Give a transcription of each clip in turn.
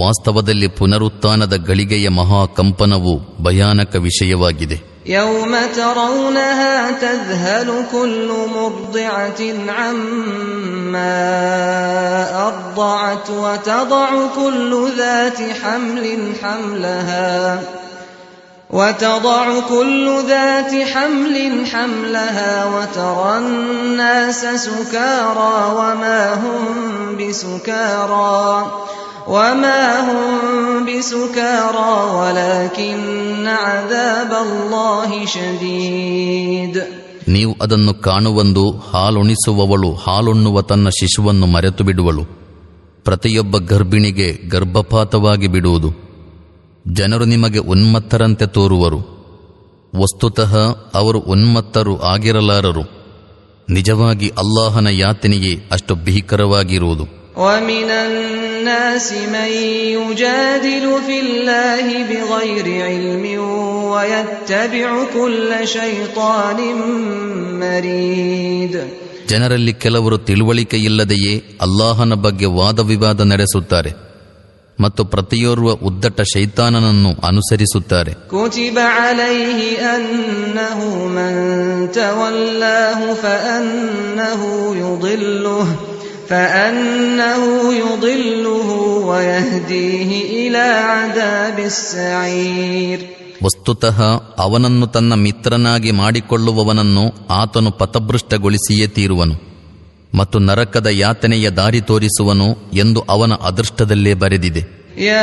ವಾಸ್ತವದಲ್ಲಿ ಪುನರುತ್ಥಾನದ ಗಳಿಗೆಯ ಮಹಾಕಂಪನವು ಭಯಾನಕ ವಿಷಯವಾಗಿದೆ يوم ترونها تذهل كل مرضعة عما أرضعت وتضع كل ذات حمل حملها وتضع كل ذات حمل حملها وترى الناس سكارى وما هم بسكارى وما هم بسكارى ولكن عذاب الله شديد ನೀವು ಅದನ್ನು ಕಾಣುವಂದು ಹಾಲುಣಿಸುವವಳು ಹಾಲುಣ್ಣುವ ತನ್ನ ಶಿಶುವನ್ನು ಮರೆತು ಬಿಡುವಳು ಪ್ರತಿಯೊಬ್ಬ ಗರ್ಭಿಣಿಗೆ ಗರ್ಭಪಾತವಾಗಿ ಬಿಡುವುದು ಜನರು ನಿಮಗೆ ಉನ್ಮತ್ತರಂತೆ ತೋರುವರು ವಸ್ತುತಃ ಅವರು ಉನ್ಮತ್ತರು ಆಗಿರಲಾರರು ನಿಜವಾಗಿ ಅಲ್ಲಾಹನ ಯಾತನೆಯೇ ಅಷ್ಟು ಭೀಕರವಾಗಿರುವುದು ومن الناس من يجادل في الله بغير علم ويتبع كل شيطان مريد ಜನರಲ್ಲಿ ಕೆಲವರು ತಿಳುವಳಿಕೆ ಇಲ್ಲದೆಯೇ ಅಲ್ಲಾಹನ ಬಗ್ಗೆ ವಾದವಿವಾದ ನಡೆಸುತ್ತಾರೆ ಮತ್ತು ಪ್ರತಿಯೋರ್ವ ಉದ್ದಟ ಶೈತಾನನನ್ನು ಅನುಸರಿಸುತ್ತಾರೆ كتب عليه أنه من تولاه فأنه يضله فأنه يضله ويهديه إلى عذاب السعير ವಸ್ತುತಃ ಅವನನ್ನು ತನ್ನ ಮಿತ್ರನಾಗಿ ಮಾಡಿಕೊಳ್ಳುವವನನ್ನು ಆತನು ಪಥಭೃಷ್ಟಗೊಳಿಸಿಯೇ ತೀರುವನು ಮತ್ತು ನರಕದ ಯಾತನೆಯ ದಾರಿ ತೋರಿಸುವನು ಎಂದು ಅವನ ಅದೃಷ್ಟದಲ್ಲೇ ಬರೆದಿದೆ يا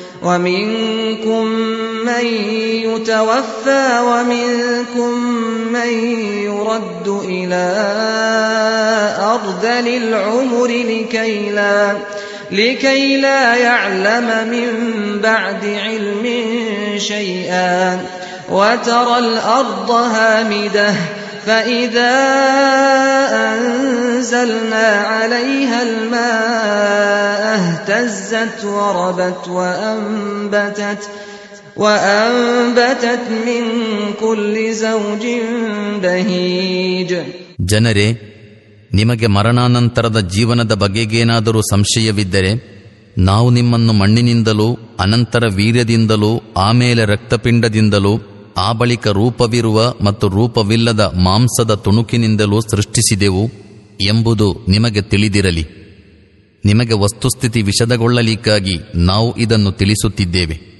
ومنكم من يتوفى ومنكم من يرد إلى أرذل العمر لكي لا لكي لا يعلم من بعد علم شيئا وترى الأرض هامدة فإذا أنزلنا عليها الماء اهتزت وربت وأنبتت وأنبتت من كل زوج بهيج ಜನರೇ ನಿಮಗೆ ಮರಣಾನಂತರದ ಜೀವನದ ಬಗೆಗೇನಾದರೂ ಸಂಶಯವಿದ್ದರೆ ನಾವು ನಿಮ್ಮನ್ನು ಮಣ್ಣಿನಿಂದಲೂ ಅನಂತರ ವೀರ್ಯದಿಂದಲೂ ಆಮೇಲೆ ರಕ್ತಪಿಂಡದಿಂದಲೂ ಆ ಬಳಿಕ ರೂಪವಿರುವ ಮತ್ತು ರೂಪವಿಲ್ಲದ ಮಾಂಸದ ತುಣುಕಿನಿಂದಲೂ ಸೃಷ್ಟಿಸಿದೆವು ಎಂಬುದು ನಿಮಗೆ ತಿಳಿದಿರಲಿ. ನಿಮಗೆ ವಸ್ತುಸ್ಥಿತಿ ವಿಷದಗೊಳ್ಳಲಿಕ್ಕಾಗಿ ನಾವು ಇದನ್ನು ತಿಳಿಸುತ್ತಿದ್ದೇವೆ.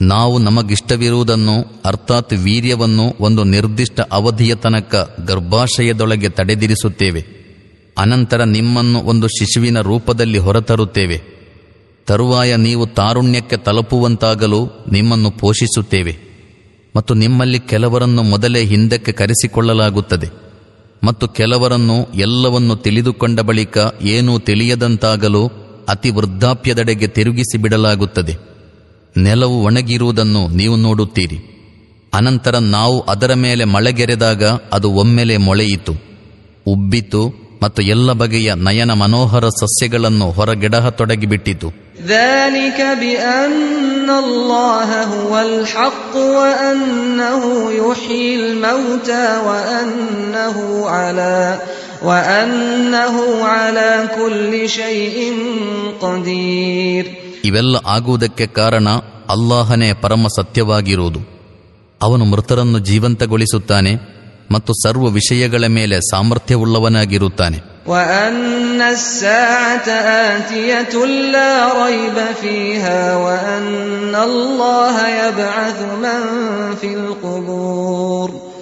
ನಾವು ನಮಗಿಷ್ಟವಿರುವುದನ್ನು, ಅರ್ಥಾತ್ ವೀರ್ಯವನ್ನು ಒಂದು ನಿರ್ದಿಷ್ಟ ಅವಧಿಯ ತನಕ ಗರ್ಭಾಶಯದೊಳಗೆ ತಡೆದಿರಿಸುತ್ತೇವೆ. ಅನಂತರ ನಿಮ್ಮನ್ನು ಒಂದು ಶಿಶುವಿನ ರೂಪದಲ್ಲಿ ಹೊರತರುತ್ತೇವೆ. ತರುವಾಯ ನೀವು ತಾರುಣ್ಯಕ್ಕೆ ತಲುಪುವಂತಾಗಲು ನಿಮ್ಮನ್ನು ಪೋಷಿಸುತ್ತೇವೆ. ಮತ್ತು ನಿಮ್ಮಲ್ಲಿ ಕೆಲವರನ್ನು ಮೊದಲೇ ಹಿಂದಕ್ಕೆ ಕರೆಸಿಕೊಳ್ಳಲಾಗುತ್ತದೆ. ಮತ್ತು ಕೆಲವರನ್ನು ಎಲ್ಲವನ್ನು ತಿಳಿದುಕೊಂಡ ಬಳಿಕ ಏನೂ ತಿಳಿಯದಂತಾಗಲು ಅತಿ ವೃದ್ಧಾಪ್ಯದೆಡೆಗೆ ತಿರುಗಿಸಿ ಬಿಡಲಾಗುತ್ತದೆ ನೆಲವು ಒಣಗಿರುವುದನ್ನು ನೀವು ನೋಡುತ್ತೀರಿ. ಅನಂತರ ನಾವು ಅದರ ಮೇಲೆ ಮಳೆಗೆರೆದಾಗ ಅದು ಒಮ್ಮೆಲೆ ಮೊಳೆಯಿತು. ಉಬ್ಬಿತು ಮತ್ತು ಎಲ್ಲ ಬಗೆಯ ನಯನ ಮನೋಹರ ಸಸ್ಯಗಳನ್ನು ಹೊರಗೆಡಹತೊಡಗಿಬಿಟ್ಟಿತು. ذلك بأن الله هو الحق وأنه يحيي الموتى وأنه على وأنه على كل شيء قدير ಇವೆಲ್ಲ ಆಗುವುದಕ್ಕೆ ಕಾರಣ ಅಲ್ಲಾಹನೇ ಪರಮ ಸತ್ಯವಾಗಿರುವುದು ಅವನು ಮೃತರನ್ನು ಜೀವಂತಗೊಳಿಸುತ್ತಾನೆ ಮತ್ತು ಸರ್ವ ವಿಷಯಗಳ ಮೇಲೆ ಸಾಮರ್ಥ್ಯವುಳ್ಳವನಾಗಿರುತ್ತಾನೆ.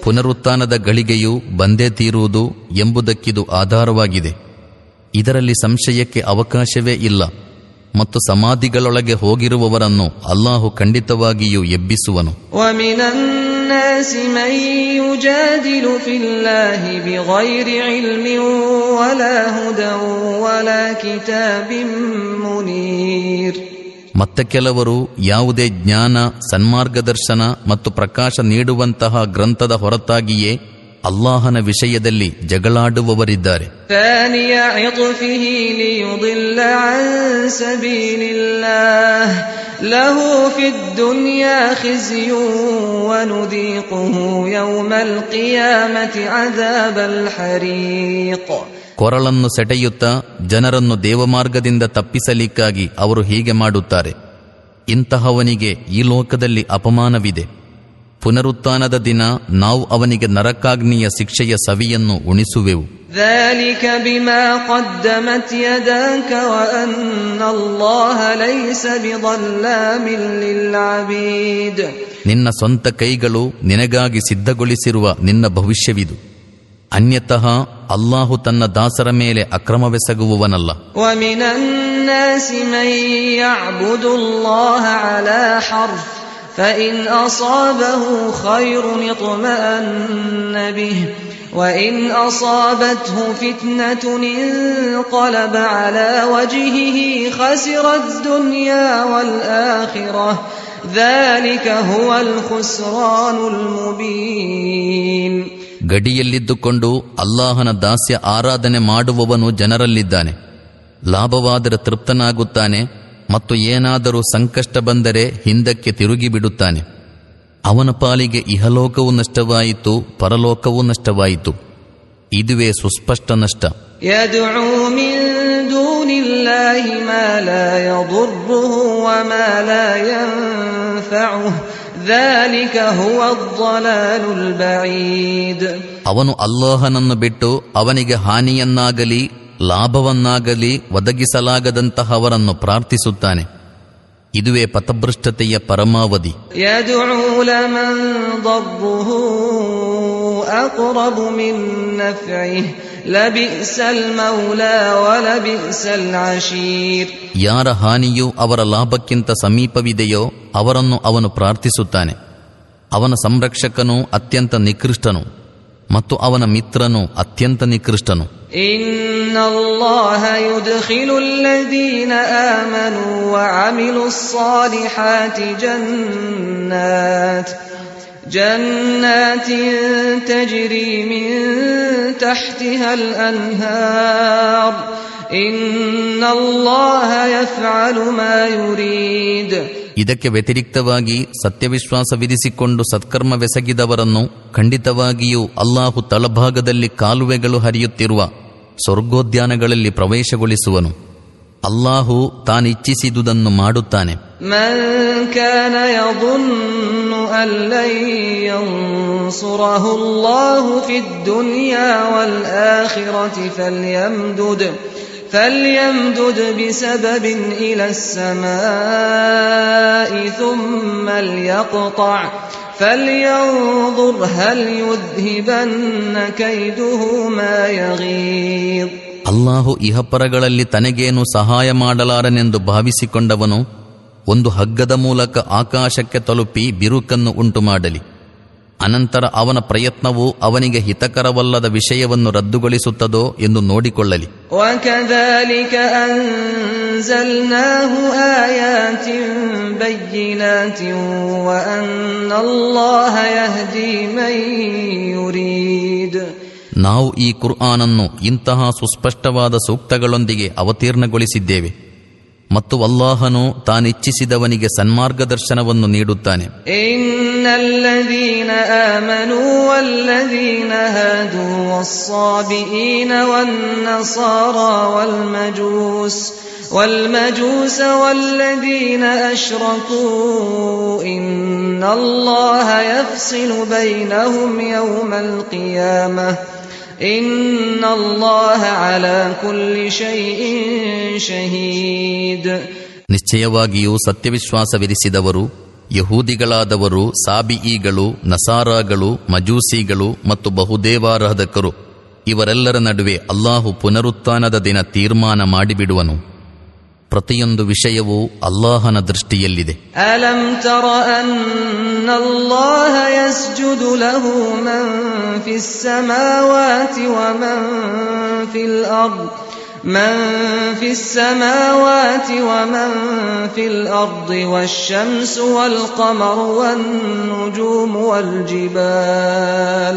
ಪುನರುತ್ಥಾನದ ಗಳಿಗೆಯು ಬಂದೇ ತೀರುವುದು ಎಂಬುದಕ್ಕಿದು ಆಧಾರವಾಗಿದೆ. ಇದರಲ್ಲಿ ಸಂಶಯಕ್ಕೆ ಅವಕಾಶವೇ ಇಲ್ಲ ಮತ್ತು ಸಮಾಧಿಗಳೊಳಗೆ ಹೋಗಿರುವವರನ್ನು ಅಲ್ಲಾಹು ಖಂಡಿತವಾಗಿಯೂ ಎಬ್ಬಿಸುವನು. الناس من يجادل في الله بغير علم ولا هدى ولا كتاب منير ಮತ್ತೆ ಕೆಲವರು ಯಾವುದೇ ಜ್ಞಾನ ಸನ್ಮಾರ್ಗದರ್ಶನ ಮತ್ತು ಪ್ರಕಾಶ ನೀಡುವಂತಹ ಗ್ರಂಥದ ಹೊರತಾಗಿಯೇ ಅಲ್ಲಾಹನ ವಿಷಯದಲ್ಲಿ ಜಗಳಾಡುವವರಿದ್ದಾರೆ. ಕೊರಳನ್ನು ಸೆಟೆಯುತ್ತಾ ಜನರನ್ನು ದೇವಮಾರ್ಗದಿಂದ ತಪ್ಪಿಸಲಿಕ್ಕಾಗಿ ಅವರು ಹೀಗೆ ಮಾಡುತ್ತಾರೆ. ಇಂತಹವನಿಗೆ ಈ ಲೋಕದಲ್ಲಿ ಅಪಮಾನವಿದೆ. ಪುನರುತ್ಥಾನದ ದಿನ ನಾವು ಅವನಿಗೆ ನರಕಾಗ್ನಿಯ ಶಿಕ್ಷೆಯ ಸವಿಯನ್ನು ಉಣಿಸುವೆವು. ನಿನ್ನ ಸ್ವಂತ ಕೈಗಳು ನಿನಗಾಗಿ ಸಿದ್ಧಗೊಳಿಸಿರುವ ನಿನ್ನ ಭವಿಷ್ಯವಿದು. ಅನ್ಯತಃ ಅಲ್ಲಾಹು ತನ್ನ ದಾಸರ ಮೇಲೆ ಅಕ್ರಮವೆಸಗುವವನಲ್ಲ. ಒಮಿನನ್ನ الناس من يعبد الله على حرف فإن أصابه خير اطمأن به وإن أصابته فتنة انقلب على وجهه خسر الدنيا والآخرة ذلك هو الخسران المبين ಗಡಿಯಲ್ಲಿದ್ದುಕೊಂಡು ಅಲ್ಲಾಹನ ದಾಸ್ಯ ಆರಾಧನೆ ಮಾಡುವವನು ಜನರಲ್ಲಿದ್ದಾನೆ ಲಾಭವಾದರೆ ತೃಪ್ತನಾಗುತ್ತಾನೆ ಮತ್ತು ಏನಾದರೂ ಸಂಕಷ್ಟ ಬಂದರೆ ಹಿಂದಕ್ಕೆ ತಿರುಗಿ ಬಿಡುತ್ತಾನೆ. ಅವನ ಪಾಲಿಗೆ ಇಹಲೋಕವೂ ನಷ್ಟವಾಯಿತು ಪರಲೋಕವೂ ನಷ್ಟವಾಯಿತು. ಇದುವೇ ಸುಸ್ಪಷ್ಟ ನಷ್ಟ. ಅವನು ಅಲ್ಲೋಹನನ್ನು ಬಿಟ್ಟು ಅವನಿಗೆ ಹಾನಿಯನ್ನಾಗಲಿ ಲಾಭವನ್ನಾಗಲಿ ಒದಗಿಸಲಾಗದಂತಹವರನ್ನು ಪ್ರಾರ್ಥಿಸುತ್ತಾನೆ. ಇದುವೇ ಪಥಭೃಷ್ಟತೆಯ ಪರಮಾವಧಿ. ಯಾರ ಹಾನಿಯು ಅವರ ಲಾಭಕ್ಕಿಂತ ಸಮೀಪವಿದೆಯೋ ಅವರನ್ನು ಅವನು ಪ್ರಾರ್ಥಿಸುತ್ತಾನೆ. ಅವನ ಸಂರಕ್ಷಕನು ಅತ್ಯಂತ ನಿಕೃಷ್ಟನು. ಮತ್ತು ಅವನ ಮಿತ್ರನು ಅತ್ಯಂತ ನಿಕೃಷ್ಟನು إن الله يدخل الذين آمنوا وعملوا الصالحات جنات جنات تجري من تحتها الأنهار إن الله يفعل ما يريد ಇದಕ್ಕೆ ವ್ಯತಿರಿಕ್ತವಾಗಿ ಸತ್ಯವಿಶ್ವಾಸ ವಿಧಿಸಿಕೊಂಡು ಸತ್ಕರ್ಮವೆಸಗಿದವರನ್ನು ಖಂಡಿತವಾಗಿಯೂ ಅಲ್ಲಾಹು ತಳಭಾಗದಲ್ಲಿ ಕಾಲುವೆಗಳು ಹರಿಯುತ್ತಿರುವ ಸ್ವರ್ಗೋದ್ಯಾನಗಳಲ್ಲಿ ಪ್ರವೇಶಗೊಳಿಸುವನು. ಅಲ್ಲಾಹು ತಾನಿಚ್ಛಿಸಿದುದನ್ನು ಮಾಡುತ್ತಾನೆ. من كان يظن أن لن ينصره الله في الدنيا والآخرة فليمدد فليمدد بسبب إلى السماء ثم ليقطع فلينظر هل يذهبن كيده ما يغيظ ಅಲ್ಲಾಹು ಇಹಪರಗಳಲ್ಲಿ ತನಗೇನು ಸಹಾಯ ಮಾಡಲಾರನೆಂದು ಭಾವಿಸಿಕೊಂಡವನು ಒಂದು ಹಗ್ಗದ ಮೂಲಕ ಆಕಾಶಕ್ಕೆ ತಲುಪಿ ಬಿರುಕನ್ನು ಉಂಟು ಮಾಡಲಿ ಅನಂತರ ಅವನ ಪ್ರಯತ್ನವು ಅವನಿಗೆ ಹಿತಕರವಲ್ಲದ ವಿಷಯವನ್ನು ರದ್ದುಗೊಳಿಸುತ್ತದೋ ಎಂದು ನೋಡಿಕೊಳ್ಳಲಿ. ನಾವು ಈ ಕುರ್ಆನನ್ನು ಇಂತಹ ಸುಸ್ಪಷ್ಟವಾದ ಸೂಕ್ತಗಳೊಂದಿಗೆ ಅವತೀರ್ಣಗೊಳಿಸಿದ್ದೇವೆ. ಮತ್ತು ಅಲ್ಲಾಹನು ತಾನಿಚ್ಛಿಸಿದವನಿಗೆ ಸನ್ಮಾರ್ಗದರ್ಶನವನ್ನು ನೀಡುತ್ತಾನೆ إن الذين آمنوا والذين هادوا والصابئين والنصارى والمجوس والمجوس والذين أشركوا إن الله يفصل بينهم يوم القيامة إن الله على كل شيء شهيد ನಿಶ್ಚಯವಾಗಿಯೂ ಸತ್ಯವಿಶ್ವಾಸವಿರಿಸಿದವರು ಯಹೂದಿಗಳಾದವರು ಸಾಬಿಯಿಗಳು ನಸಾರಾಗಳು ಮಜೂಸಿಗಳು ಮತ್ತು ಬಹುದೇವಾರಾಧಕರು ಇವರೆಲ್ಲರ ನಡುವೆ ಅಲ್ಲಾಹು ಪುನರುತ್ಥಾನದ ದಿನ ತೀರ್ಮಾನ ಮಾಡಿಬಿಡುವನು ಪ್ರತಿಯೊಂದು ವಿಷಯವೂ ಅಲ್ಲಾಹನ ದೃಷ್ಟಿಯಲ್ಲಿದೆ ألم تر أن الله يسجد له من في السماوات ومن في الأرض من في السماوات ومن في الأرض والشمس والقمر والنجوم والجبال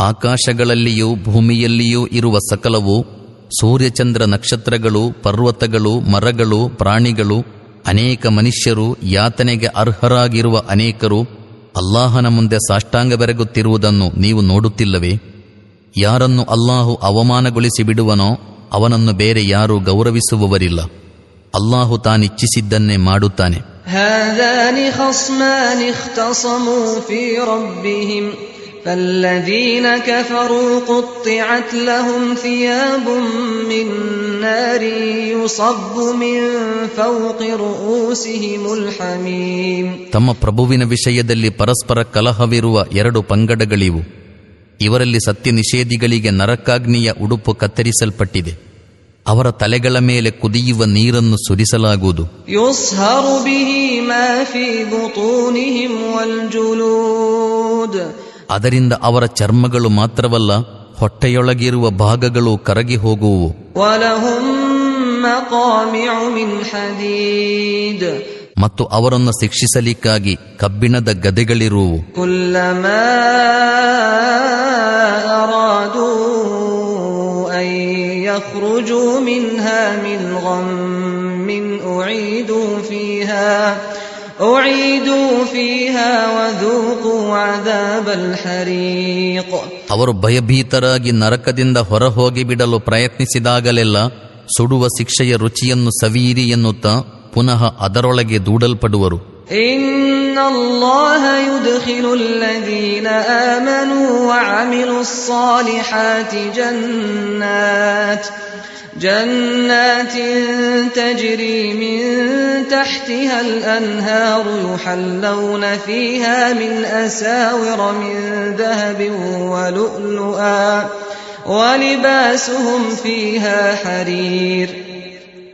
ಆಕಾಶಗಳಲ್ಲಿಯೂ ಭೂಮಿಯಲ್ಲಿಯೂ ಇರುವ ಸಕಲವು ಸೂರ್ಯಚಂದ್ರ ನಕ್ಷತ್ರಗಳು, ಪರ್ವತಗಳು, ಮರಗಳು, ಪ್ರಾಣಿಗಳು, ಅನೇಕ ಮನುಷ್ಯರು ಯಾತನೆಗೆ ಅರ್ಹರಾಗಿರುವ ಅನೇಕರು ಅಲ್ಲಾಹನ ಮುಂದೆ ಸಾಷ್ಟಾಂಗ ಬೆರಗುತ್ತಿರುವುದನ್ನು ನೀವು ನೋಡುತ್ತಿಲ್ಲವೇ? ಯಾರನ್ನು ಅಲ್ಲಾಹು ಅವಮಾನಗೊಳಿಸಿ ಬಿಡುವನೋ ಅವನನ್ನು ಬೇರೆ ಯಾರೂ ಗೌರವಿಸುವವರಿಲ್ಲ. ಅಲ್ಲಾಹು ತಾನಿಚ್ಛಿಸಿದ್ದನ್ನೇ ಮಾಡುತ್ತಾನೆ. هذان خصمان اختصموا في ربهم فالذين كفروا قطعت لهم ثياب من نار يصب من فوق رؤوسهم الحميم ತಮ್ಮ ಪ್ರಭುವಿನ ವಿಷಯದಲ್ಲಿ ಪರಸ್ಪರ ಕಲಹವಿರುವ ಎರಡು ಪಂಗಡಗಳಿವು ಇವರಲ್ಲಿ ಸತ್ಯ ನಿಷೇಧಿಗಳಿಗೆ ನರಕಾಗ್ನಿಯ ಉಡುಪು ಕತ್ತರಿಸಲ್ಪಟ್ಟಿದೆ ಅವರ ತಲೆಗಳ ಮೇಲೆ ಕುದಿಯುವ ನೀರನ್ನು ಸುರಿಸಲಾಗುವುದು يصهر به ما في بطونهم والجلود ಅದರಿಂದ ಅವರ ಚರ್ಮಗಳು ಮಾತ್ರವಲ್ಲ ಹೊಟ್ಟೆಯೊಳಗಿರುವ ಭಾಗಗಳು ಕರಗಿ ಹೋಗುವು. ಮತ್ತು ಅವರನ್ನು ಶಿಕ್ಷಿಸಲಿಕ್ಕಾಗಿ ಕಬ್ಬಿಣದ ಗದೆಗಳಿರುವು. ಕುಲ್ಲಮೂ ಐ ಮಿನ್ಹ ಮಿನ್ ಅವರು ಭಯಭೀತರಾಗಿ ನರಕದಿಂದ ಹೊರಹೋಗಿ ಬಿಡಲು ಪ್ರಯತ್ನಿಸಿದಾಗಲೆಲ್ಲ ಸುಡುವ ಶಿಕ್ಷೆಯ ರುಚಿಯನ್ನು ಸವೀರಿ ಎನ್ನುತ್ತಾ ಪುನಃ ಅದರೊಳಗೆ ದೂಡಲ್ಪಡುವರು. إن جنات جنات تجري من تحتها الأنهار يحلون فيها من أساور من ذهب ولؤلؤا ولباسهم فيها حرير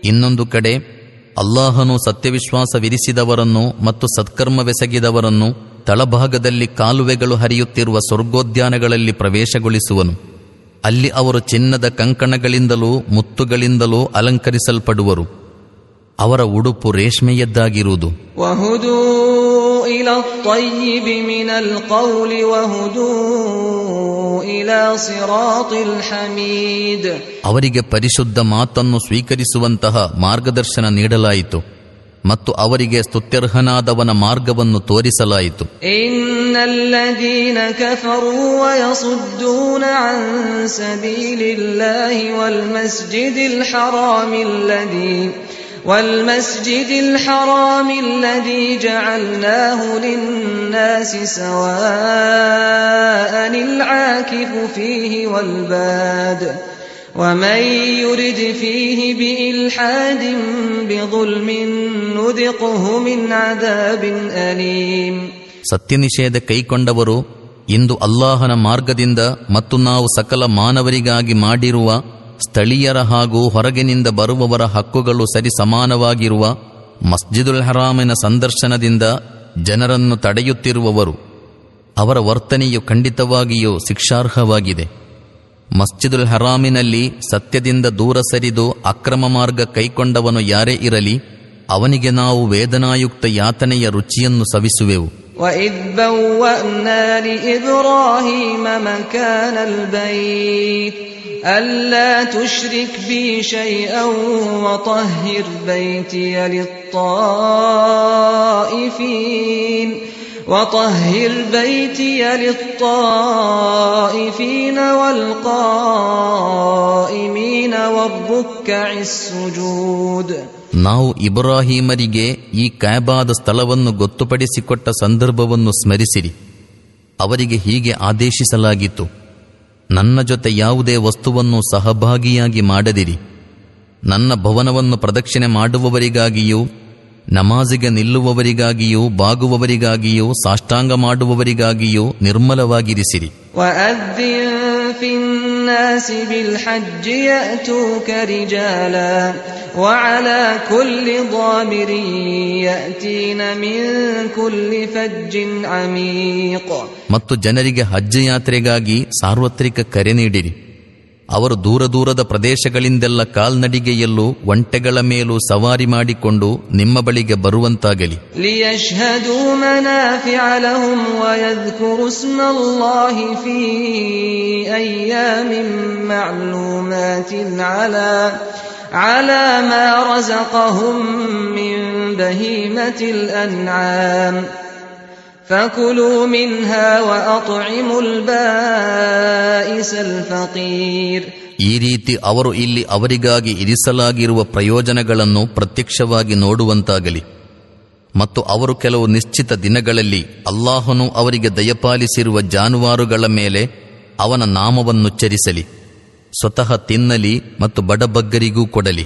ಇನ್ನೊಂದು ಕಡೆ ಅಲ್ಲಾಹನು ಸತ್ಯವಿಶ್ವಾಸವಿರಿಸಿದವರನ್ನು ಮತ್ತು ಸತ್ಕರ್ಮವೆಸಗಿದವರನ್ನು ತಳಭಾಗದಲ್ಲಿ ಕಾಲುವೆಗಳು ಹರಿಯುತ್ತಿರುವ ಸ್ವರ್ಗೋದ್ಯಾನಗಳಲ್ಲಿ ಪ್ರವೇಶಗೊಳಿಸುವನು ಅಲ್ಲಿ ಅವರು ಚಿನ್ನದ ಕಂಕಣಗಳಿಂದಲೂ ಮುತ್ತುಗಳಿಂದಲೂ ಅಲಂಕರಿಸಲ್ಪಡುವರು. ಅವರ ಉಡುಪು ರೇಷ್ಮೆಯದ್ದಾಗಿರುವುದು. ಅವರಿಗೆ ಪರಿಶುದ್ಧ ಮಾತನ್ನು ಸ್ವೀಕರಿಸುವಂತಹ ಮಾರ್ಗದರ್ಶನ ನೀಡಲಾಯಿತು. ಮತ್ತು ಅವರಿಗೆ ಸ್ತುತ್ಯರ್ಹನಾದವನ ಮಾರ್ಗವನ್ನು ತೋರಿಸಲಾಯಿತು إن الذين كفروا ويصدون عن سبيل الله والمسجد الحرام الذي والمسجد الحرام الذي جعلناه للناس سواء العاكف فيه والباد ومن يرد فيه بإلحاد بظلم نذقه من عذاب أليم ಸತ್ಯನಿಷೇಧ ಕೈಕೊಂಡವರು ಇಂದು ಅಲ್ಲಾಹನ ಮಾರ್ಗದಿಂದ ಮತ್ತು ನಾವು ಸಕಲ ಮಾನವರಿಗಾಗಿ ಮಾಡಿರುವ ಸ್ಥಳೀಯರ ಹಾಗೂ ಹೊರಗಿನಿಂದ ಬರುವವರ ಹಕ್ಕುಗಳು ಸರಿ ಸಮಾನವಾಗಿರುವ ಮಸ್ಜಿದುಲ್ ಹರಾಮಿನ ಸಂದರ್ಶನದಿಂದ ಜನರನ್ನು ತಡೆಯುತ್ತಿರುವವರು ಅವರ ವರ್ತನೆಯು ಖಂಡಿತವಾಗಿಯೂ ಶಿಕ್ಷಾರ್ಹವಾಗಿದೆ ಮಸ್ಜಿದುಲ್ ಹರಾಮಿನಲ್ಲಿ ಸತ್ಯದಿಂದ ದೂರ ಸರಿದು ಅಕ್ರಮ ಮಾರ್ಗ ಕೈಕೊಂಡವನು ಯಾರೇ ಇರಲಿ, ಅವನಿಗೆ ನಾವು ವೇದನಾಯುಕ್ತ ಯಾತನೆಯ ರುಚಿಯನ್ನು ಸವಿಸುವೆವು. ಅಲ್ಲ بوأنا لإبراهيم مكان البيت ألا تشرك بي شيئا وطهر بيتي للطائفين وطهر بيتي للطائفين والقائمين والركع السجود ನಾವು ಇಬ್ರಾಹಿಮರಿಗೆ ಈ ಕ್ಯಾಬಾದ ಸ್ಥಳವನ್ನು ಗೊತ್ತುಪಡಿಸಿಕೊಟ್ಟ ಸಂದರ್ಭವನ್ನು ಸ್ಮರಿಸಿರಿ ಅವರಿಗೆ ಹೀಗೆ ಆದೇಶಿಸಲಾಗಿತ್ತು ನನ್ನ ಜೊತೆ ಯಾವುದೇ ವಸ್ತುವನ್ನು ಸಹಭಾಗಿಯಾಗಿ ಮಾಡದಿರಿ ನನ್ನ ಭವನವನ್ನು ಪ್ರದಕ್ಷಿಣೆ ಮಾಡುವವರಿಗಾಗಿಯೂ ನಮಾಜಿಗೆ ನಿಲ್ಲುವವರಿಗಾಗಿಯೂ ಬಾಗುವವರಿಗಾಗಿಯೂ ಸಾಷ್ಟಾಂಗ ಮಾಡುವವರಿಗಾಗಿಯೂ ನಿರ್ಮಲವಾಗಿರಿಸಿರಿ. ಮತ್ತು ಜನರಿಗೆ ಹಜ್ಜ ಯಾತ್ರೆಗಾಗಿ ಸಾರ್ವತ್ರಿಕ ಕರೆ ನೀಡಿರಿ. ಅವರು ದೂರ ದೂರದ ಪ್ರದೇಶಗಳಿಂದೆಲ್ಲ ಕಾಲ್ನಡಿಗೆಯಲ್ಲೂ ಒಂಟೆಗಳ ಮೇಲೂ ಸವಾರಿ ಮಾಡಿಕೊಂಡು ನಿಮ್ಮ ಬಳಿಗೆ ಬರುವಂತಾಗಲಿ ليشهدوا منافع لهم ويذكروا اسم الله في أيام معلومات على على ما رزقهم من بهيمة الأنعام فكلوا منها وأطعموا البائس الفقير ಈ ರೀತಿ ಅವರು ಇಲ್ಲಿ ಅವರಿಗಾಗಿ ಇರಿಸಲಾಗಿರುವ ಪ್ರಯೋಜನಗಳನ್ನು ಪ್ರತ್ಯಕ್ಷವಾಗಿ ನೋಡುವಂತಾಗಲಿ. ಮತ್ತು ಅವರು ಕೆಲವು ನಿಶ್ಚಿತ ದಿನಗಳಲ್ಲಿ ಅಲ್ಲಾಹನು ಅವರಿಗೆ ದಯಪಾಲಿಸಿರುವ ಜಾನುವಾರುಗಳ ಮೇಲೆ ಅವನ ನಾಮವನ್ನುಚ್ಚರಿಸಲಿ. ಸ್ವತಃ ತಿನ್ನಲಿ ಮತ್ತು ಬಡಬಗ್ಗರಿಗೂ ಕೊಡಲಿ.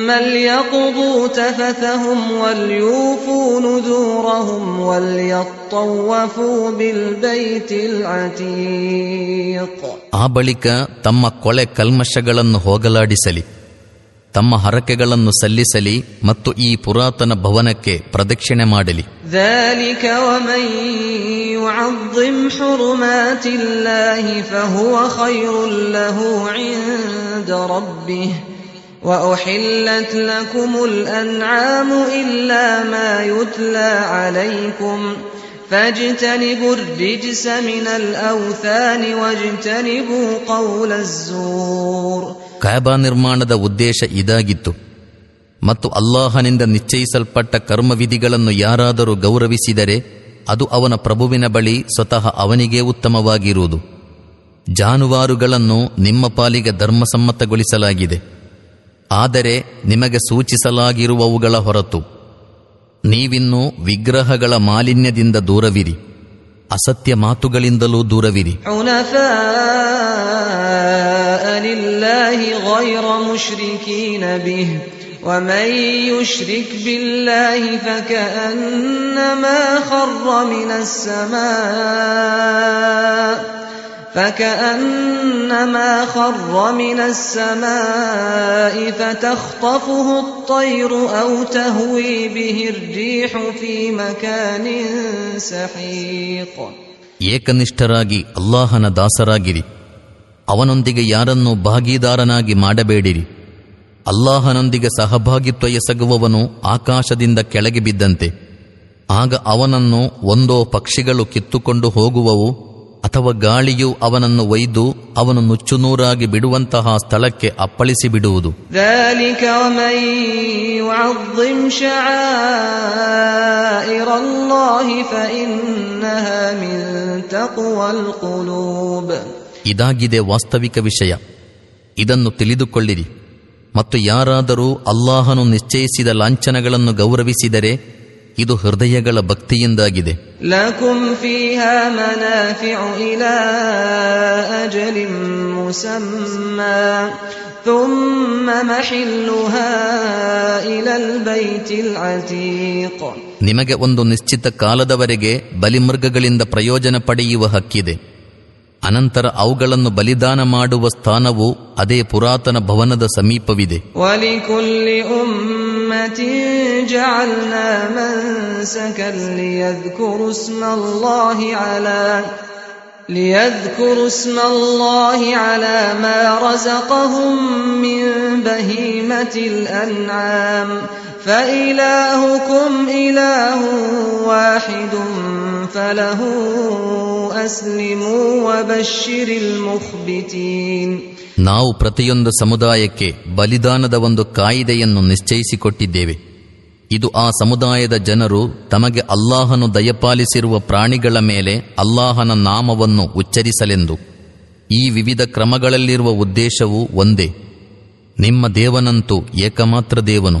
ثم ليقضوا تفثهم وليوفوا نذورهم وليطوفوا بالبيت العتيق ಆ ಬಳಿಕ ತಮ್ಮ ಕೊಳೆ ಕಲ್ಮಶಗಳನ್ನು ಹೋಗಲಾಡಿಸಲಿ ತಮ್ಮ ಹರಕೆಗಳನ್ನು ಸಲ್ಲಿಸಲಿ ಮತ್ತು ಈ ಪುರಾತನ ಭವನಕ್ಕೆ ಪ್ರದಕ್ಷಿಣೆ ಮಾಡಲಿ ذلك وأحلت لكم الأنعام إلا ما يتلى عليكم فاجتنبوا الرجس من الأوثان واجتنبوا قول الزور ಕಾಬಾ ನಿರ್ಮಾಣದ ಉದ್ದೇಶ ಇದಾಗಿತ್ತು ಮತ್ತು ಅಲ್ಲಾಹನಿಂದ ನಿಶ್ಚಯಿಸಲ್ಪಟ್ಟ ಕರ್ಮವಿಧಿಗಳನ್ನು ಯಾರಾದರೂ ಗೌರವಿಸಿದರೆ ಅದು ಅವನ ಪ್ರಭುವಿನ ಬಳಿ ಸ್ವತಃ ಅವನಿಗೇ ಉತ್ತಮವಾಗಿರುವುದು ಜಾನುವಾರುಗಳನ್ನು ನಿಮ್ಮ ಪಾಲಿಗೆ ಧರ್ಮಸಮ್ಮತಗೊಳಿಸಲಾಗಿದೆ ಆದರೆ ನಿಮಗೆ ಸೂಚಿಸಲಾಗಿರುವವುಗಳ ಹೊರತು ನೀವಿನ್ನೂ ವಿಗ್ರಹಗಳ ಮಾಲಿನ್ಯದಿಂದ ದೂರವಿರಿ ಅಸತ್ಯ ಮಾತುಗಳಿಂದಲೂ ದೂರವಿರಿ حنفاء لله غير مشركين به ومن يشرك بالله فكأنما خر من السماء فكأنما خر من السماء فتخطفه الطير أو تهوي به الريح في مكان سحيق ಏಕನಿಷ್ಠರಾಗಿ ಅಲ್ಲಾಹನ ದಾಸರಾಗಿರಿ ಅವನೊಂದಿಗೆ ಯಾರನ್ನೂ ಭಾಗೀದಾರನಾಗಿ ಮಾಡಬೇಡಿರಿ ಅಲ್ಲಾಹನೊಂದಿಗೆ ಸಹಭಾಗಿತ್ವ ಎಸಗುವವನು ಆಕಾಶದಿಂದ ಕೆಳಗೆ ಬಿದ್ದಂತೆ ಆಗ ಅವನನ್ನು ಒಂದೋ ಪಕ್ಷಿಗಳು ಕಿತ್ತುಕೊಂಡು ಹೋಗುವವು ಅಥವಾ ಗಾಳಿಯು ಅವನನ್ನು ಒಯ್ದು ಅವನು ನುಚ್ಚುನೂರಾಗಿ ಬಿಡುವಂತಹ ಸ್ಥಳಕ್ಕೆ ಅಪ್ಪಳಿಸಿ ಬಿಡುವುದು ಇದಾಗಿದೆ ವಾಸ್ತವಿಕ ವಿಷಯ. ಇದನ್ನು ತಿಳಿದುಕೊಳ್ಳಿರಿ. ಮತ್ತು ಯಾರಾದರೂ ಅಲ್ಲಾಹನು ನಿಶ್ಚಯಿಸಿದ ಲಾಂಛನಗಳನ್ನು ಗೌರವಿಸಿದರೆ ಇದು ಹೃದಯಗಳ ಭಕ್ತಿಯಿಂದಾಗಿದೆ. ಲ ಕುಂ ಫಿಹ ಮನ ಫಿಯಾ ಇಲಾಜಲಿಂ ಮುಸಮ್ ಕುಂ ಮ ಶಿಲ್ಹ ಇಲಾಲ್ ಬೈ ಚಿಲ್ ನಿಮಗೆ ಒಂದು ನಿಶ್ಚಿತ ಕಾಲದವರೆಗೆ ಬಲಿಮೃಗಗಳಿಂದ ಪ್ರಯೋಜನ ಪಡೆಯುವ ಹಕ್ಕಿದೆ. ಅನಂತರ ಅವುಗಳನ್ನು ಬಲಿದಾನ ಮಾಡುವ ಸ್ಥಾನವು ಅದೇ ಪುರಾತನ ಭವನದ ಸಮೀಪವಿದೆ ولكل أمة جعلنا منسكا ليذكروا اسم الله على ليذكروا اسم الله على ما رزقهم من بهيمة الأنعام فإلهكم إله واحد فله أسلموا وبشر المخبتين ನಾವು ಪ್ರತಿಯೊಂದು ಸಮುದಾಯಕ್ಕೆ ಬಲಿದಾನದ ಒಂದು ಕಾಯಿದೆಯನ್ನು ನಿಶ್ಚಯಿಸಿಕೊಟ್ಟಿದ್ದೇವೆ ಇದು ಆ ಸಮುದಾಯದ ಜನರು ತಮಗೆ ಅಲ್ಲಾಹನು ದಯಪಾಲಿಸಿರುವ ಪ್ರಾಣಿಗಳ ಮೇಲೆ ಅಲ್ಲಾಹನ ನಾಮವನ್ನು ಉಚ್ಚರಿಸಲೆಂದು ಈ ವಿವಿಧ ಕ್ರಮಗಳಲ್ಲಿರುವ ಉದ್ದೇಶವು ಒಂದೇ ನಿಮ್ಮ ದೇವನಂತೂ ಏಕಮಾತ್ರ ದೇವನು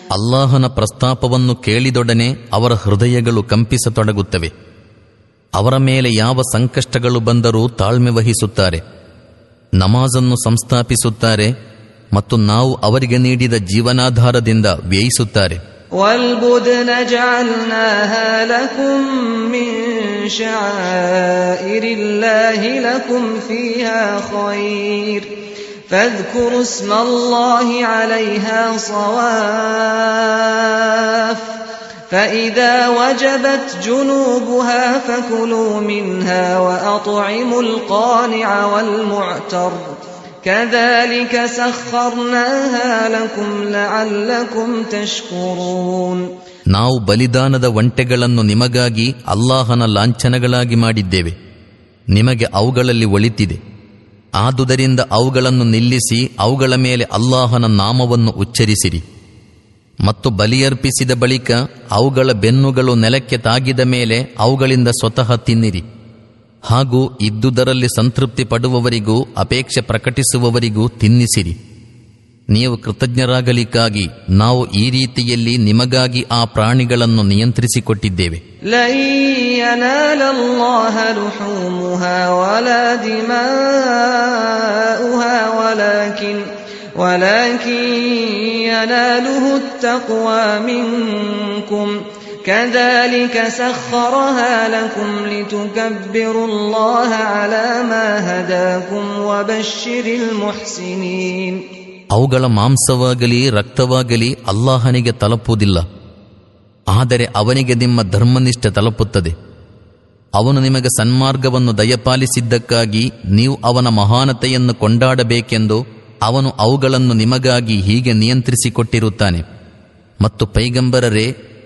ಅಲ್ಲಾಹನ ಪ್ರಸ್ತಾಪವನ್ನು ಕೇಳಿದೊಡನೆ ಅವರ ಹೃದಯಗಳು ಕಂಪಿಸತೊಡಗುತ್ತವೆ. ಅವರ ಮೇಲೆ ಯಾವ ಸಂಕಷ್ಟಗಳು ಬಂದರೂ ತಾಳ್ಮೆ ವಹಿಸುತ್ತಾರೆ. ನಮಾಜನ್ನು ಸಂಸ್ಥಾಪಿಸುತ್ತಾರೆ ಮತ್ತು ನಾವು ಅವರಿಗೆ ನೀಡಿದ ಜೀವನಾಧಾರದಿಂದ ವ್ಯಯಿಸುತ್ತಾರೆ. والبدن جعلناها لكم من شعائر الله لكم فيها خير فاذكروا اسم الله عليها صواف فإذا وجبت جنوبها فكلوا منها وأطعموا القانع والمعتر كذلك سخرناها لكم لعلكم تشكرون ನಾವು ಬಲಿದಾನದ ಒಂಟೆಗಳನ್ನು ನಿಮಗಾಗಿ ಅಲ್ಲಾಹನ ಲಾಂಛನಗಳಾಗಿ ಮಾಡಿದ್ದೇವೆ ನಿಮಗೆ ಅವುಗಳಲ್ಲಿ ಒಳಿತಿದೆ ಆದುದರಿಂದ ಅವುಗಳನ್ನು ನಿಲ್ಲಿಸಿ ಅವುಗಳ ಮೇಲೆ ಅಲ್ಲಾಹನ ನಾಮವನ್ನು ಉಚ್ಚರಿಸಿರಿ. ಮತ್ತು ಬಲಿಯರ್ಪಿಸಿದ ಬಳಿಕ ಅವುಗಳ ಬೆನ್ನುಗಳು ನೆಲಕ್ಕೆ ತಾಗಿದ ಮೇಲೆ ಅವುಗಳಿಂದ ಸ್ವತಃ ತಿನ್ನಿರಿ. ಹಾಗೂ ಇದ್ದುದರಲ್ಲಿ ಸಂತೃಪ್ತಿ ಪಡುವವರಿಗೂ ಅಪೇಕ್ಷೆ ಪ್ರಕಟಿಸುವವರಿಗೂ ತಿನ್ನಿಸಿರಿ. ನೀವು ಕೃತಜ್ಞರಾಗಲಿಕ್ಕಾಗಿ ನಾವು ಈ ರೀತಿಯಲ್ಲಿ ನಿಮಗಾಗಿ ಆ ಪ್ರಾಣಿಗಳನ್ನು ನಿಯಂತ್ರಿಸಿಕೊಟ್ಟಿದ್ದೇವೆ لن ينال الله لحومها ولا دماؤها ولكن ولكن يناله التقوى منكم كذلك سخرها لكم لتكبروا الله على ما هداكم وبشر المحسنين ಅವುಗಳ ಮಾಂಸವಾಗಲಿ, ರಕ್ತವಾಗಲಿ ಅಲ್ಲಾಹನಿಗೆ ತಲುಪುವುದಿಲ್ಲ. ಆದರೆ ಅವನಿಗೆ ನಿಮ್ಮ ಧರ್ಮನಿಷ್ಠೆ ತಲುಪುತ್ತದೆ. ಅವನು ನಿಮಗೆ ಸನ್ಮಾರ್ಗವನ್ನು ದಯಪಾಲಿಸಿದ್ದಕ್ಕಾಗಿ ನೀವು ಅವನ ಮಹಾನತೆಯನ್ನು ಕೊಂಡಾಡಬೇಕೆಂದು ಅವನು ಅವುಗಳನ್ನು ನಿಮಗಾಗಿ ಹೀಗೆ ನಿಯಂತ್ರಿಸಿಕೊಟ್ಟಿರುತ್ತಾನೆ. ಮತ್ತು ಪೈಗಂಬರರೇ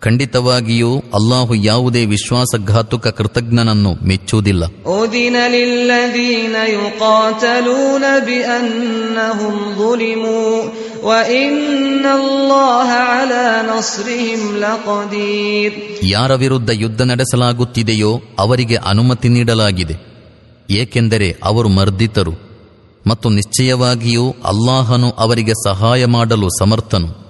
ಖಂಡಿತವಾಗಿಯೂ ಅಲ್ಲಾಹು ಯಾವುದೇ ವಿಶ್ವಾಸಘಾತುಕ ಕೃತಜ್ಞನನ್ನು ಮೆಚ್ಚುವುದಿಲ್ಲ. ಯಾರ ವಿರುದ್ಧ ಯುದ್ಧ ನಡೆಸಲಾಗುತ್ತಿದೆಯೋ ಅವರಿಗೆ ಅನುಮತಿ ನೀಡಲಾಗಿದೆ. ಏಕೆಂದರೆ ಅವರು ಮರ್ದಿತರು. ಮತ್ತು ನಿಶ್ಚಯವಾಗಿಯೂ ಅಲ್ಲಾಹನು ಅವರಿಗೆ ಸಹಾಯ ಮಾಡಲು ಸಮರ್ಥನು.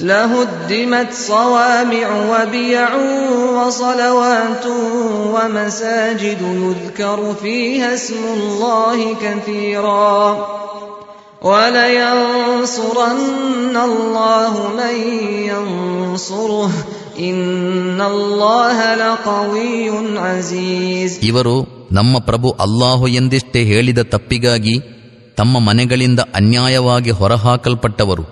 لهدمت صوامع وبيع وصلوات ومساجد يذكر فيها اسم الله كثيرا ولينصرن الله من ينصره إن الله لقوي عزيز ಇವರು ನಮ್ಮ ಪ್ರಭು ಅಲ್ಲಾಹು ಎಂದಿಷ್ಟೇ ಹೇಳಿದ ತಪ್ಪಿಗಾಗಿ ತಮ್ಮ ಮನೆಗಳಿಂದ ಅನ್ಯಾಯವಾಗಿ ಹೊರಹಾಕಲ್ಪಟ್ಟವರು